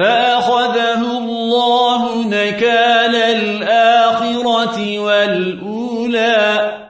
فأخذه الله نكال الآخرة والأولى.